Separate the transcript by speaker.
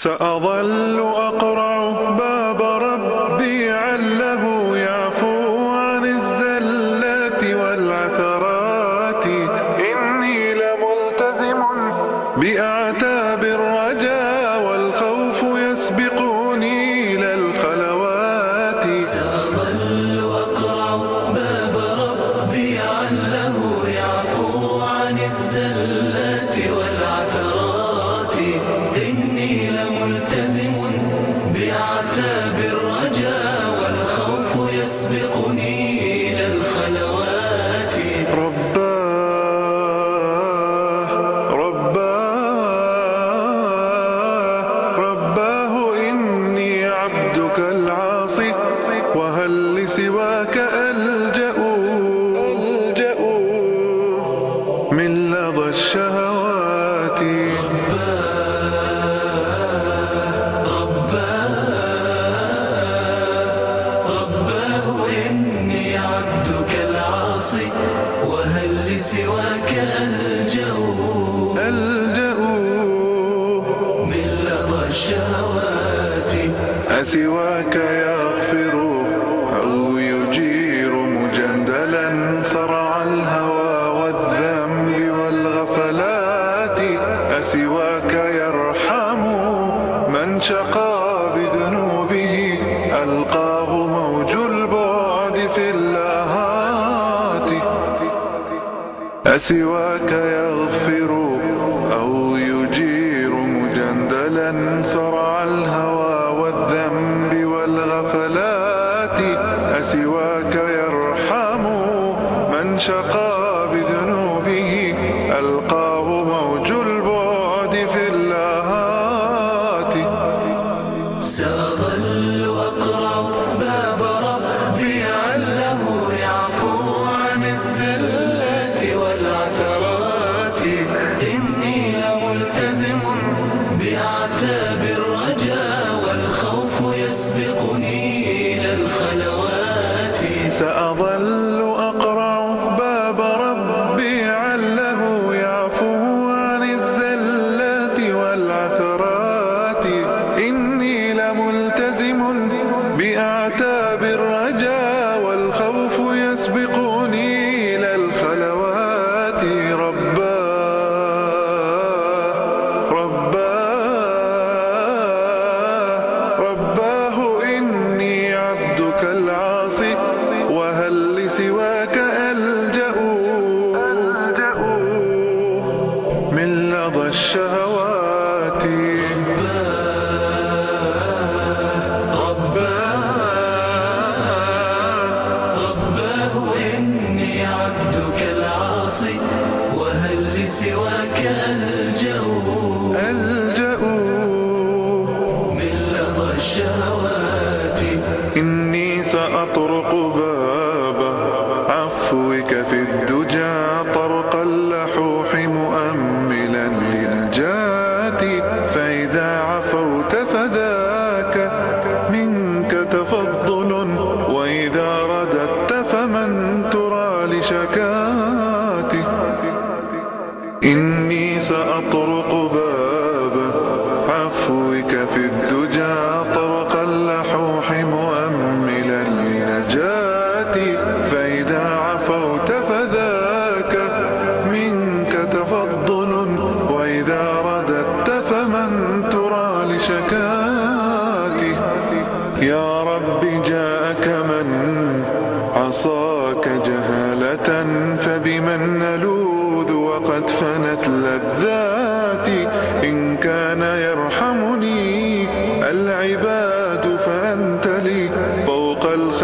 Speaker 1: سأظل أقرع باب ربي عله يعفو عن الزلات والعثرات. إني لملتزم بأعتاب الرجا والخوف يسبقني إلى الخلوات.
Speaker 2: سأظل أقرع باب ربي عله يعفو عن الزلات والعثرات. يسبقني
Speaker 1: وهل لسواك ألجأ
Speaker 2: ألجأ من لظى الشهوات.
Speaker 1: أسواك يغفر أو يجير مجندلا صرع الهوى والذنب والغفلات. أسواك يرحم من شقى أسواك يغفر أو يجير مجندلا صرع الهوى والذنب والغفلات أسواك يرحم من شقى
Speaker 2: إلى الخلوات.
Speaker 1: سأظل وهل لسواك ألجأ
Speaker 2: ألجأ من لظى الشهوات.
Speaker 1: إني سأطرق باب في الدجى طرق اللحوح مؤملا لنجاتي فإذا عفوت فذاك منك تفضل وإذا رددت فمن ترى لشكاتي يا رب جاءك من عصاك جهالة فبمن نلوذ وقد فنت لذاتي T'as.